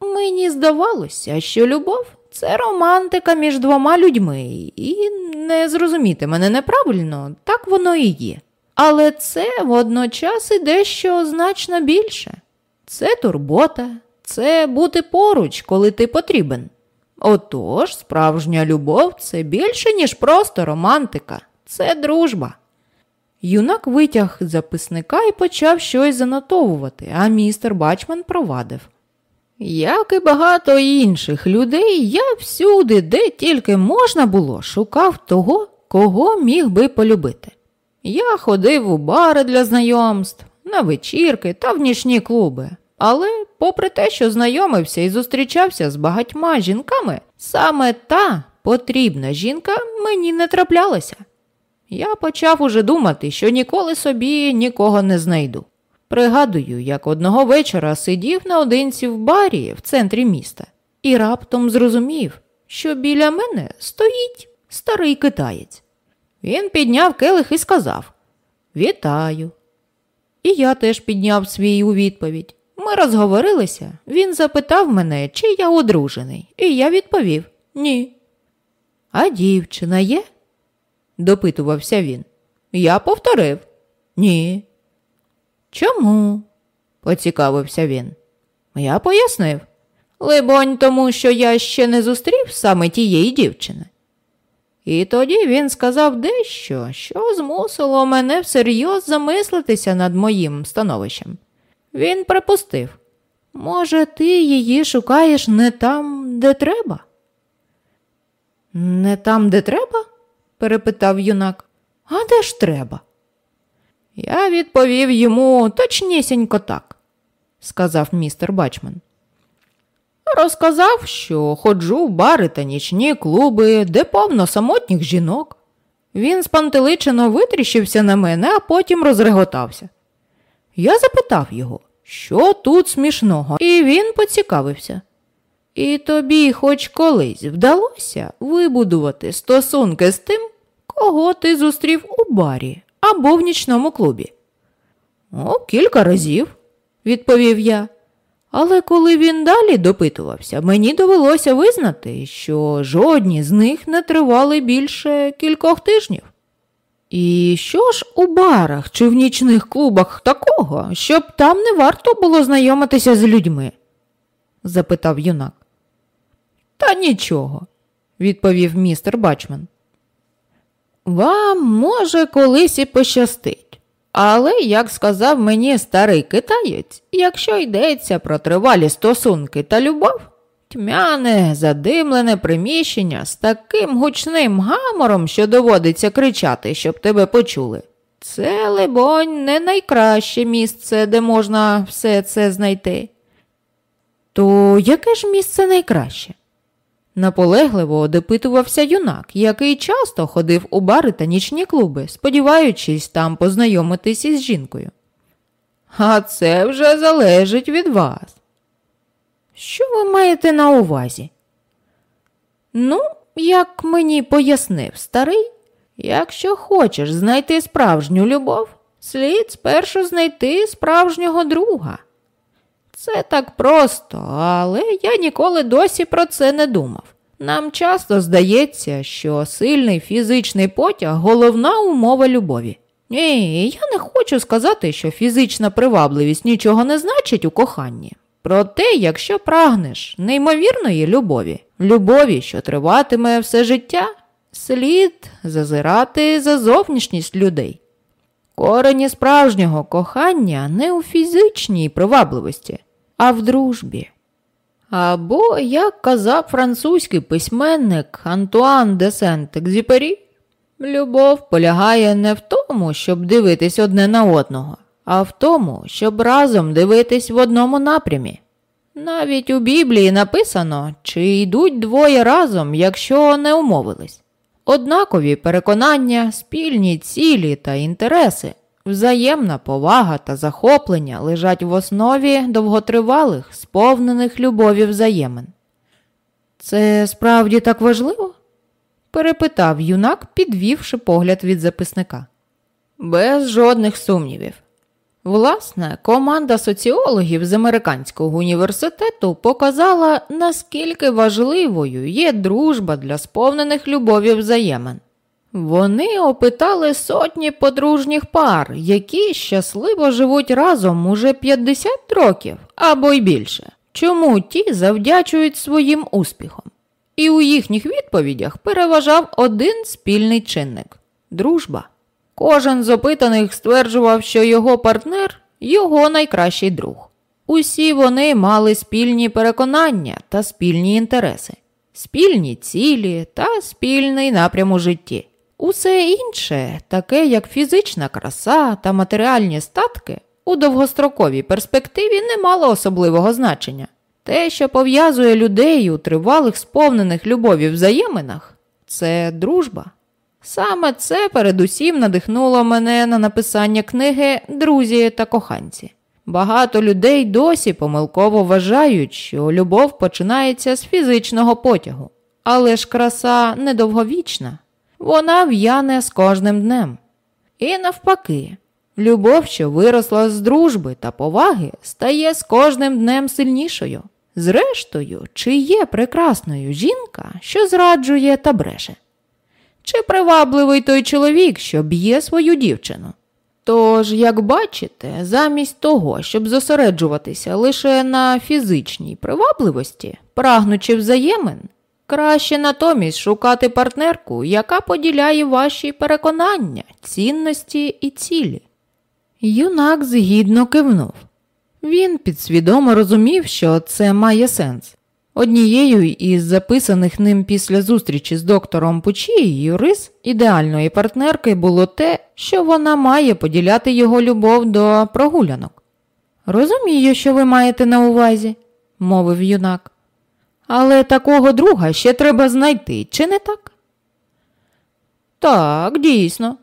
мені здавалося, що любов це романтика між двома людьми, і не зрозуміти мене неправильно, так воно і є. Але це водночас і дещо значно більше. Це турбота, це бути поруч, коли ти потрібен. Отож, справжня любов це більше, ніж просто романтика, це дружба. Юнак витяг записника і почав щось занотовувати, а містер Бачман провадив. Як і багато інших людей, я всюди, де тільки можна було, шукав того, кого міг би полюбити. Я ходив у бари для знайомств, на вечірки та в нічні клуби. Але, попри те, що знайомився і зустрічався з багатьма жінками, саме та потрібна жінка мені не траплялася. Я почав уже думати, що ніколи собі нікого не знайду. Пригадую, як одного вечора сидів наодинці в барі в центрі міста і раптом зрозумів, що біля мене стоїть старий китаєць. Він підняв келих і сказав Вітаю. І я теж підняв свій у відповідь. Ми розговорилися, він запитав мене, чи я одружений, і я відповів ні. А дівчина є? Допитувався він. Я повторив ні. Чому? поцікавився він. Я пояснив. Либонь, тому що я ще не зустрів саме тієї дівчини. І тоді він сказав дещо, що змусило мене всерйоз замислитися над моїм становищем. Він припустив, може, ти її шукаєш не там, де треба? Не там, де треба? Перепитав юнак. А де ж треба? Я відповів йому точнісінько так, сказав містер Бачман. Розказав, що ходжу в бари та нічні клуби, де повно самотніх жінок. Він спантеличено витріщився на мене, а потім розреготався. Я запитав його, що тут смішного, і він поцікавився. І тобі хоч колись вдалося вибудувати стосунки з тим, кого ти зустрів у барі або в нічному клубі? О, кілька разів, відповів я. Але коли він далі допитувався, мені довелося визнати, що жодні з них не тривали більше кількох тижнів. І що ж у барах чи в нічних клубах такого, щоб там не варто було знайомитися з людьми? запитав юнак. Та нічого, відповів містер Бачман. Вам, може, колись і пощастить. Але, як сказав мені старий китаєць, якщо йдеться про тривалі стосунки та любов, тьмяне, задимлене приміщення з таким гучним гамором, що доводиться кричати, щоб тебе почули. Це, либонь, не найкраще місце, де можна все це знайти. То яке ж місце найкраще? Наполегливо допитувався юнак, який часто ходив у бари та нічні клуби, сподіваючись там познайомитись із жінкою. А це вже залежить від вас. Що ви маєте на увазі? Ну, як мені пояснив старий, якщо хочеш знайти справжню любов, слід спершу знайти справжнього друга. Це так просто, але я ніколи досі про це не думав. Нам часто здається, що сильний фізичний потяг головна умова любові. Ні, я не хочу сказати, що фізична привабливість нічого не значить у коханні. Проте, якщо прагнеш неймовірної любові, любові, що триватиме все життя, слід зазирати за зовнішність людей. Корені справжнього кохання не у фізичній привабливості, а в дружбі. Або, як казав французький письменник Антуан де Сент-Екзюпері, любов полягає не в тому, щоб дивитись одне на одного, а в тому, щоб разом дивитись в одному напрямі. Навіть у Біблії написано, чи йдуть двоє разом, якщо не умовились. Однакові переконання, спільні цілі та інтереси, взаємна повага та захоплення лежать в основі довготривалих, сповнених любові взаємин. Це справді так важливо? перепитав юнак, підвівши погляд від записника. Без жодних сумнівів. Власне, команда соціологів з американського університету показала, наскільки важливою є дружба для сповнених любові взаємин. Вони опитали сотні подружніх пар, які щасливо живуть разом уже 50 років або й більше. Чому ті завдячують своїм успіхом? І у їхніх відповідях переважав один спільний чинник дружба. Кожен з опитаних стверджував, що його партнер його найкращий друг. Усі вони мали спільні переконання та спільні інтереси, спільні цілі та спільний напрям у житті. Усе інше, таке як фізична краса та матеріальні статки, у довгостроковій перспективі не мало особливого значення. Те, що пов'язує людей у тривалих сповнених любові взаєминах, це дружба. Саме це передусім надихнуло мене на написання книги Друзі та коханці. Багато людей досі помилково вважають, що любов починається з фізичного потягу, але ж краса недовговічна, вона в'яне з кожним днем. І навпаки, любов, що виросла з дружби та поваги, стає з кожним днем сильнішою. Зрештою, чи є прекрасною жінка, що зраджує та бреше? Чи привабливий той чоловік, що б'є свою дівчину? Тож, як бачите, замість того, щоб зосереджуватися лише на фізичній привабливості, прагнучи взаємин, краще натомість шукати партнерку, яка поділяє ваші переконання, цінності і цілі. Юнак згідно кивнув. Він підсвідомо розумів, що це має сенс. Однією із записаних ним після зустрічі з доктором Пучією рис ідеальної партнерки було те, що вона має поділяти його любов до прогулянок. Розумію, що ви маєте на увазі, мовив юнак. Але такого друга ще треба знайти, чи не так? Так, дійсно,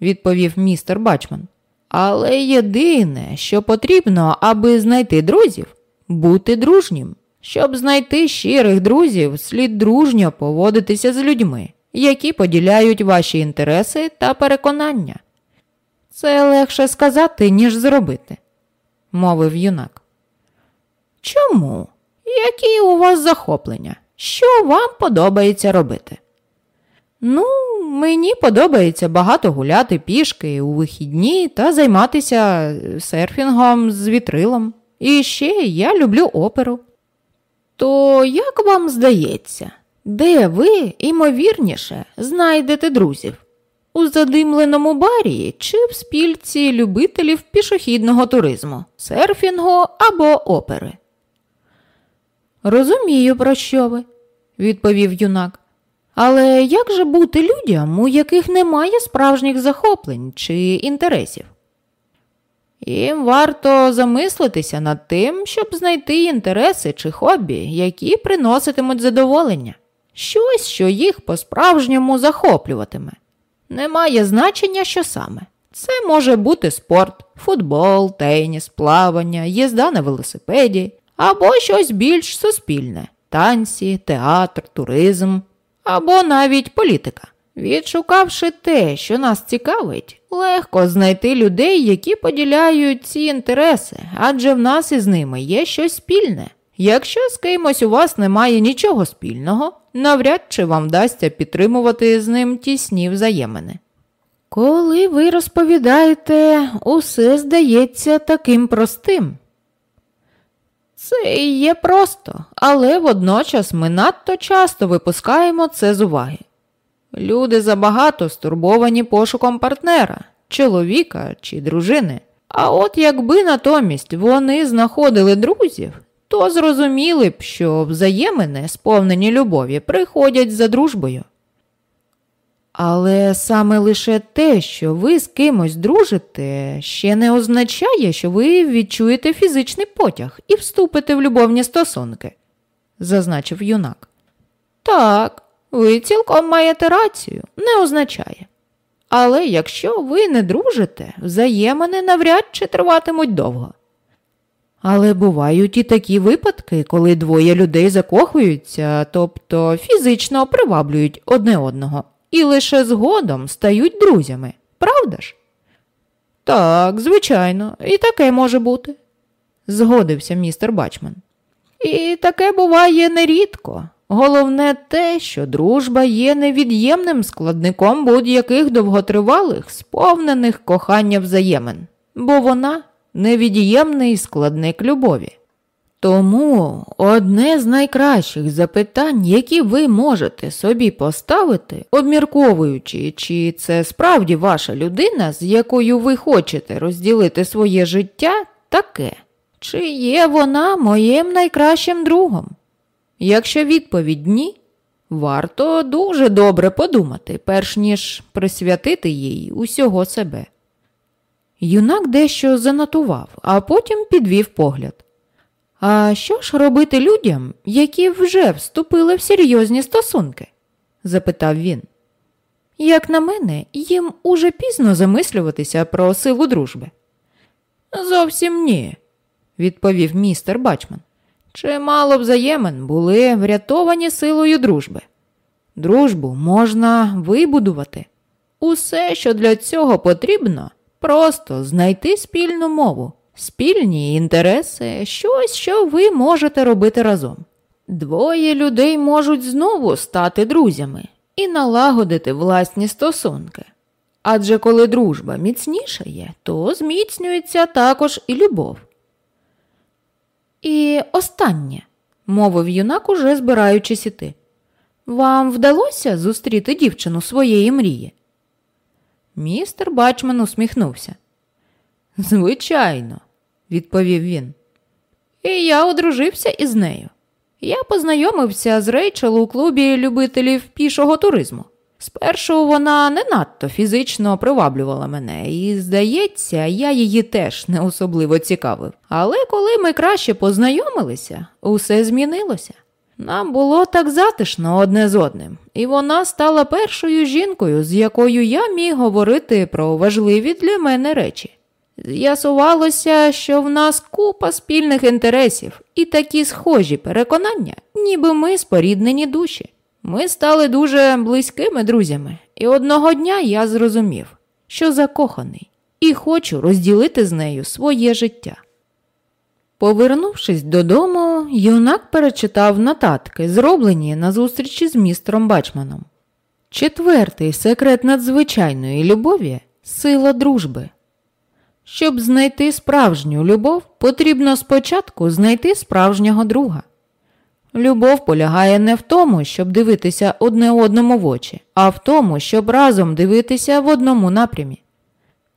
відповів містер Бачман. Але єдине, що потрібно, аби знайти друзів, бути дружнім. Щоб знайти щирих друзів, слід дружньо поводитися з людьми, які поділяють ваші інтереси та переконання. Це легше сказати, ніж зробити, мовив юнак. Чому? Які у вас захоплення? Що вам подобається робити? Ну, мені подобається багато гуляти пішки у вихідні та займатися серфінгом з вітрилом. І ще я люблю оперу. То як вам здається, де ви, імовірніше, знайдете друзів? У задимленому барі чи в спільці любителів пішохідного туризму, серфінгу або опери? Розумію, про що ви, відповів юнак. Але як же бути людям, у яких немає справжніх захоплень чи інтересів? Їм варто замислитися над тим, щоб знайти інтереси чи хобі, які приноситимуть задоволення, щось, що їх по-справжньому захоплюватиме. Немає значення, що саме. Це може бути спорт, футбол, теніс, плавання, їзда на велосипеді або щось більш суспільне танці, театр, туризм або навіть політика. Відшукавши те, що нас цікавить, легко знайти людей, які поділяють ці інтереси, адже в нас із ними є щось спільне. Якщо з кимось у вас немає нічого спільного, навряд чи вам вдасться підтримувати з ним тісні взаємини. Коли ви розповідаєте, усе здається таким простим. Це і є просто, але водночас ми надто часто випускаємо це з уваги. Люди забагато стурбовані пошуком партнера, чоловіка чи дружини. А от якби натомість вони знаходили друзів, то зрозуміли б, що взаємини, сповнені любові, приходять за дружбою. Але саме лише те, що ви з кимось дружите, ще не означає, що ви відчуєте фізичний потяг і вступите в любовні стосунки, зазначив юнак. Так, ви цілком маєте рацію, не означає. Але якщо ви не дружите, взаємини навряд чи триватимуть довго. Але бувають і такі випадки, коли двоє людей закохуються, тобто фізично приваблюють одне одного, і лише згодом стають друзями, правда ж? Так, звичайно, і таке може бути, згодився містер Бачман. І таке буває нерідко. Головне те, що дружба є невід'ємним складником будь-яких довготривалих, сповнених кохання взаємин, бо вона невід'ємний складник любові. Тому одне з найкращих запитань, які ви можете собі поставити, обмірковуючи, чи це справді ваша людина, з якою ви хочете розділити своє життя, таке, чи є вона моїм найкращим другом? Якщо відповідь ні, варто дуже добре подумати, перш ніж присвятити їй усього себе. Юнак дещо занотував, а потім підвів погляд. А що ж робити людям, які вже вступили в серйозні стосунки? запитав він. Як на мене, їм уже пізно замислюватися про силу дружби. Зовсім ні, відповів містер Бачман. Чимало взаємин були врятовані силою дружби. Дружбу можна вибудувати. Усе, що для цього потрібно, просто знайти спільну мову, спільні інтереси, щось, що ви можете робити разом. Двоє людей можуть знову стати друзями і налагодити власні стосунки. Адже коли дружба міцнішає, то зміцнюється також і любов. І останнє, мовив юнак, уже збираючись іти. Вам вдалося зустріти дівчину своєї мрії? Містер Бачман усміхнувся. Звичайно, відповів він. І я одружився із нею. Я познайомився з Рейчел у клубі любителів пішого туризму. Спершу вона не надто фізично приваблювала мене, і, здається, я її теж не особливо цікавив. Але коли ми краще познайомилися, усе змінилося. Нам було так затишно одне з одним, і вона стала першою жінкою, з якою я міг говорити про важливі для мене речі. З'ясувалося, що в нас купа спільних інтересів і такі схожі переконання, ніби ми споріднені душі. Ми стали дуже близькими друзями, і одного дня я зрозумів, що закоханий, і хочу розділити з нею своє життя. Повернувшись додому, юнак перечитав нотатки, зроблені на зустрічі з містером Бачманом. Четвертий секрет надзвичайної любові сила дружби. Щоб знайти справжню любов, потрібно спочатку знайти справжнього друга. Любов полягає не в тому, щоб дивитися одне одному в очі, а в тому, щоб разом дивитися в одному напрямі.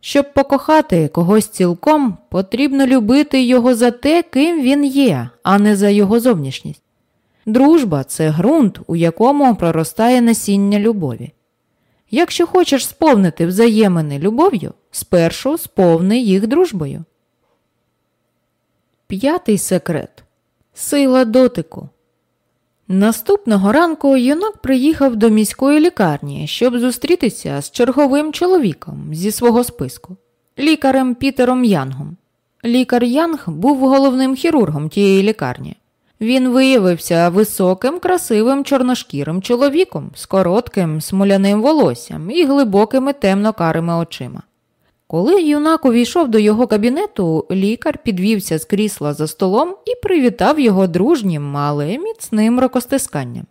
Щоб покохати когось цілком, потрібно любити його за те, ким він є, а не за його зовнішність. Дружба це ґрунт, у якому проростає насіння любові. Якщо хочеш сповнити взаємини любов'ю, спершу сповни їх дружбою. П'ятий секрет сила дотику. Наступного ранку юнак приїхав до міської лікарні, щоб зустрітися з черговим чоловіком зі свого списку, лікарем Пітером Янгом. Лікар Янг був головним хірургом тієї лікарні. Він виявився високим, красивим чорношкірим чоловіком з коротким смоляним волоссям і глибокими темно-карими очима. Коли юнак увійшов до його кабінету, лікар підвівся з крісла за столом і привітав його дружнім, але міцним рокостисканням.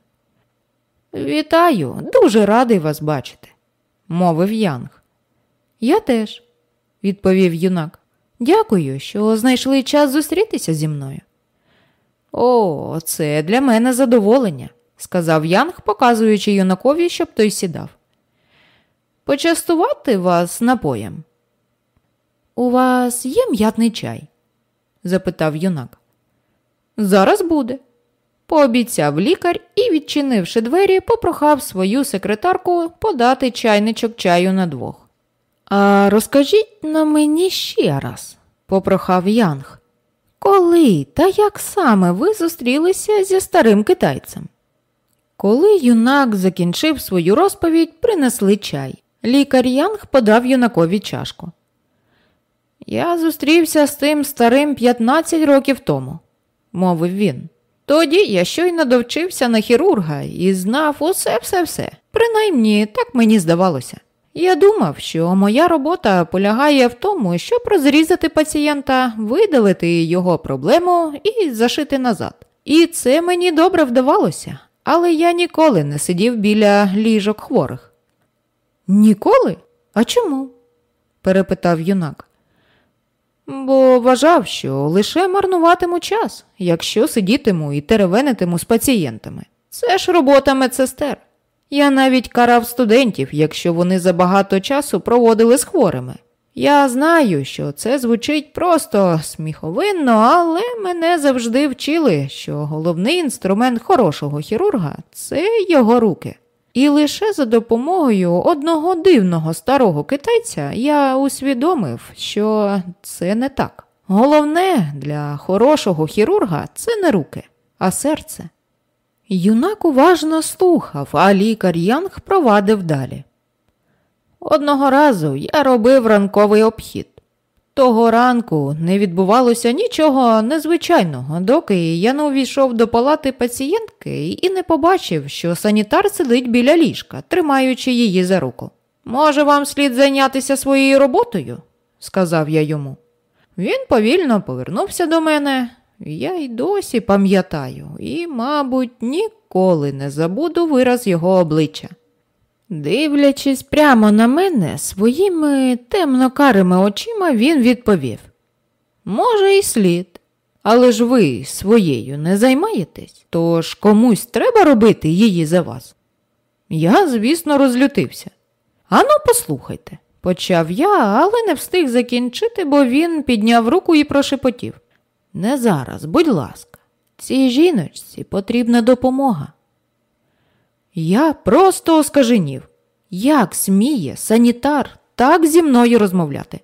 Вітаю, дуже радий вас бачити, мовив Янг. Я теж, відповів юнак. Дякую, що знайшли час зустрітися зі мною. О, це для мене задоволення, сказав Янг, показуючи юнакові, щоб той сідав. Почастувати вас напоєм. У вас є м'ятний чай? запитав юнак. Зараз буде, пообіцяв лікар і, відчинивши двері, попрохав свою секретарку подати чайничок чаю на двох. А розкажіть на мені ще раз, попрохав Янг. Коли та як саме ви зустрілися зі старим китайцем? Коли юнак закінчив свою розповідь, принесли чай. Лікар Янг подав юнакові чашку. Я зустрівся з тим старим 15 років тому, мовив він. Тоді я щойно довчився на хірурга і знав усе все все. Принаймні, так мені здавалося. Я думав, що моя робота полягає в тому, щоб розрізати пацієнта, видалити його проблему і зашити назад. І це мені добре вдавалося, але я ніколи не сидів біля ліжок хворих. Ніколи? А чому? перепитав юнак бо вважав, що лише марнуватиму час, якщо сидітиму і теревенитиму з пацієнтами. Це ж робота медсестер. Я навіть карав студентів, якщо вони забагато часу проводили з хворими. Я знаю, що це звучить просто сміховинно, але мене завжди вчили, що головний інструмент хорошого хірурга це його руки. І лише за допомогою одного дивного старого китайця я усвідомив, що це не так. Головне для хорошого хірурга це не руки, а серце. Юнак уважно слухав, а лікар Янг провадив далі. Одного разу я робив ранковий обхід. Того ранку не відбувалося нічого незвичайного, доки я не увійшов до палати пацієнтки і не побачив, що санітар сидить біля ліжка, тримаючи її за руку. Може, вам слід зайнятися своєю роботою? сказав я йому. Він повільно повернувся до мене. Я й досі пам'ятаю і, мабуть, ніколи не забуду вираз його обличчя. Дивлячись прямо на мене своїми темно-карими очима, він відповів Може, і слід, але ж ви своєю не займаєтесь, тож комусь треба робити її за вас. Я, звісно, розлютився. Ану, послухайте, почав я, але не встиг закінчити, бо він підняв руку і прошепотів. Не зараз, будь ласка, цій жіночці потрібна допомога. Я просто оскаженів. Як сміє санітар так зі мною розмовляти?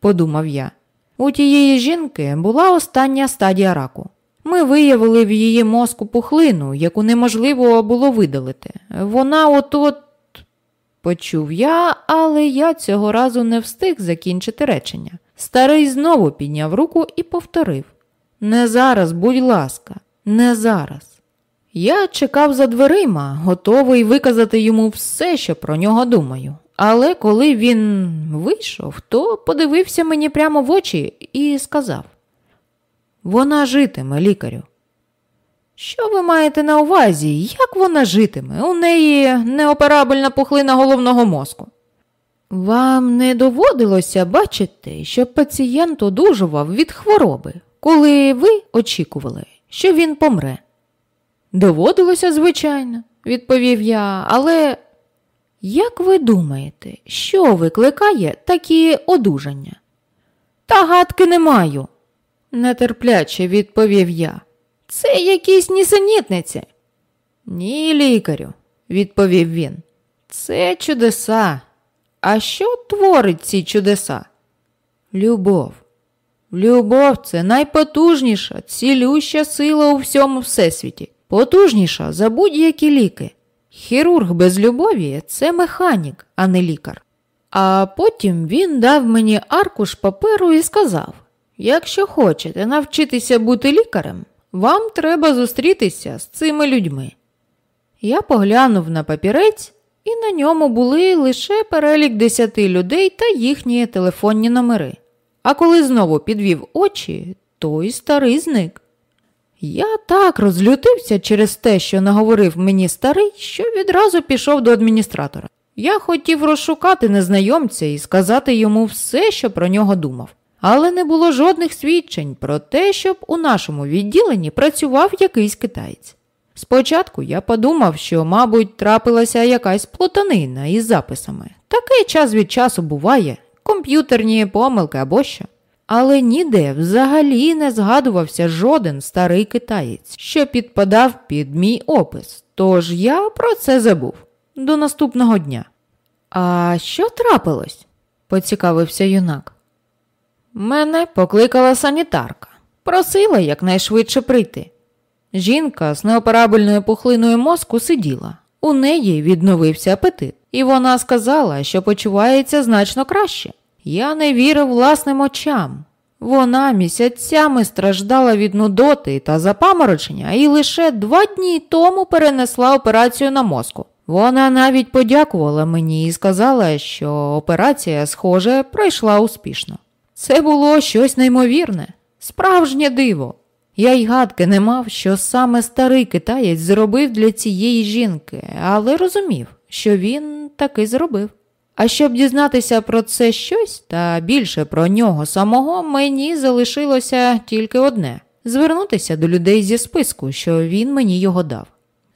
подумав я. У тієї жінки була остання стадія раку. Ми виявили в її мозку пухлину, яку неможливо було видалити. Вона от-от почув я, але я цього разу не встиг закінчити речення. Старий знову підняв руку і повторив Не зараз, будь ласка, не зараз. Я чекав за дверима, готовий виказати йому все, що про нього думаю. Але коли він вийшов, то подивився мені прямо в очі і сказав: Вона житиме, лікарю. Що ви маєте на увазі? Як вона житиме? У неї неоперабельна пухлина головного мозку. Вам не доводилося бачити, що пацієнт одужував від хвороби, коли ви очікували, що він помре? Доводилося, звичайно, відповів я, але як ви думаєте, що викликає такі одужання? Та гадки не маю, нетерпляче відповів я. Це якісь нісенітниці. Ні, лікарю, відповів він. Це чудеса. А що творить ці чудеса? Любов. Любов це найпотужніша, цілюща сила у всьому всесвіті, потужніша за будь-які ліки. Хірург без любові це механік, а не лікар. А потім він дав мені аркуш паперу і сказав: якщо хочете навчитися бути лікарем, вам треба зустрітися з цими людьми. Я поглянув на папірець, і на ньому були лише перелік десяти людей та їхні телефонні номери. А коли знову підвів очі, той старий зник. Я так розлютився через те, що наговорив мені старий, що відразу пішов до адміністратора. Я хотів розшукати незнайомця і сказати йому все, що про нього думав. Але не було жодних свідчень про те, щоб у нашому відділенні працював якийсь китаєць. Спочатку я подумав, що, мабуть, трапилася якась плутанина із записами. Такий час від часу буває, комп'ютерні помилки або що. Але ніде взагалі не згадувався жоден старий китаєць, що підпадав під мій опис. Тож я про це забув до наступного дня. А що трапилось? поцікавився юнак. Мене покликала санітарка, просила якнайшвидше прийти. Жінка з неоперабельною пухлиною мозку сиділа. У неї відновився апетит, і вона сказала, що почувається значно краще. Я не вірив власним очам. Вона місяцями страждала від нудоти та запаморочення і лише два дні тому перенесла операцію на мозку. Вона навіть подякувала мені і сказала, що операція, схоже, пройшла успішно. Це було щось неймовірне, справжнє диво. Я й гадки не мав, що саме старий китаєць зробив для цієї жінки, але розумів, що він таки зробив. А щоб дізнатися про це щось та більше про нього самого, мені залишилося тільки одне звернутися до людей зі списку, що він мені його дав.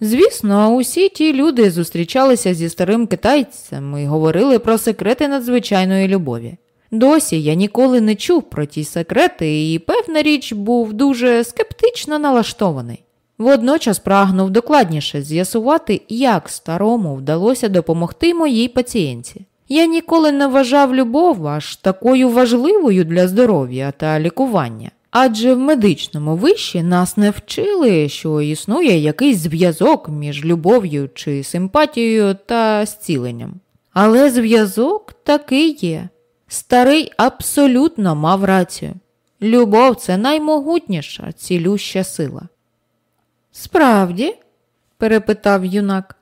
Звісно, усі ті люди зустрічалися зі старим китайцем і говорили про секрети надзвичайної любові. Досі я ніколи не чув про ті секрети і, певна річ, був дуже скептично налаштований. Водночас прагнув докладніше з'ясувати, як старому вдалося допомогти моїй пацієнтці. Я ніколи не вважав любов аж такою важливою для здоров'я та лікування. Адже в медичному виші нас не вчили, що існує якийсь зв'язок між любов'ю чи симпатією та зціленням. Але зв'язок такий є. Старий абсолютно мав рацію. Любов це наймогутніша, цілюща сила. Справді? перепитав юнак.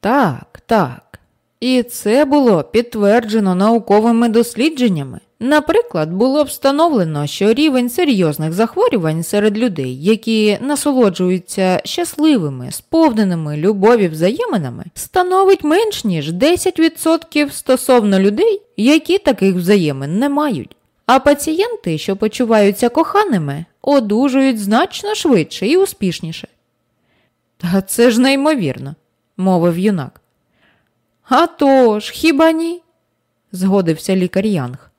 Так, так. І це було підтверджено науковими дослідженнями. Наприклад, було встановлено, що рівень серйозних захворювань серед людей, які насолоджуються щасливими, сповненими любові взаєминами, становить менш ніж 10% стосовно людей, які таких взаємин не мають. А пацієнти, що почуваються коханими, одужують значно швидше і успішніше. Та це ж неймовірно, мовив юнак. «А тож, хіба ні? згодився лікар Янг.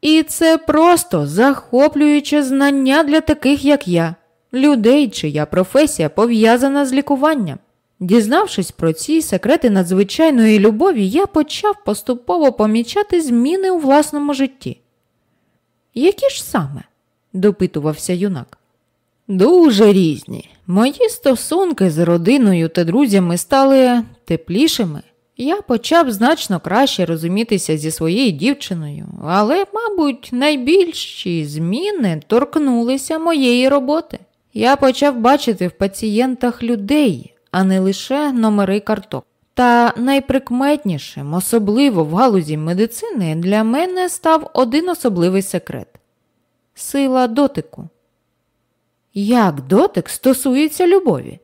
І це просто захоплююче знання для таких, як я, людей, чия професія пов'язана з лікуванням. Дізнавшись про ці секрети надзвичайної любові, я почав поступово помічати зміни у власному житті. Які ж саме? допитувався юнак. Дуже різні. Мої стосунки з родиною та друзями стали теплішими. Я почав значно краще розумітися зі своєю дівчиною, але, мабуть, найбільші зміни торкнулися моєї роботи. Я почав бачити в пацієнтах людей, а не лише номери карток. Та найприкметнішим, особливо в галузі медицини, для мене став один особливий секрет сила дотику. Як дотик стосується любові?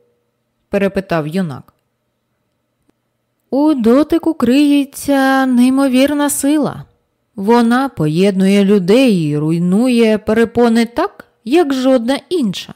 перепитав юнак. У дотику криється неймовірна сила. Вона поєднує людей і руйнує перепони так, як жодна інша.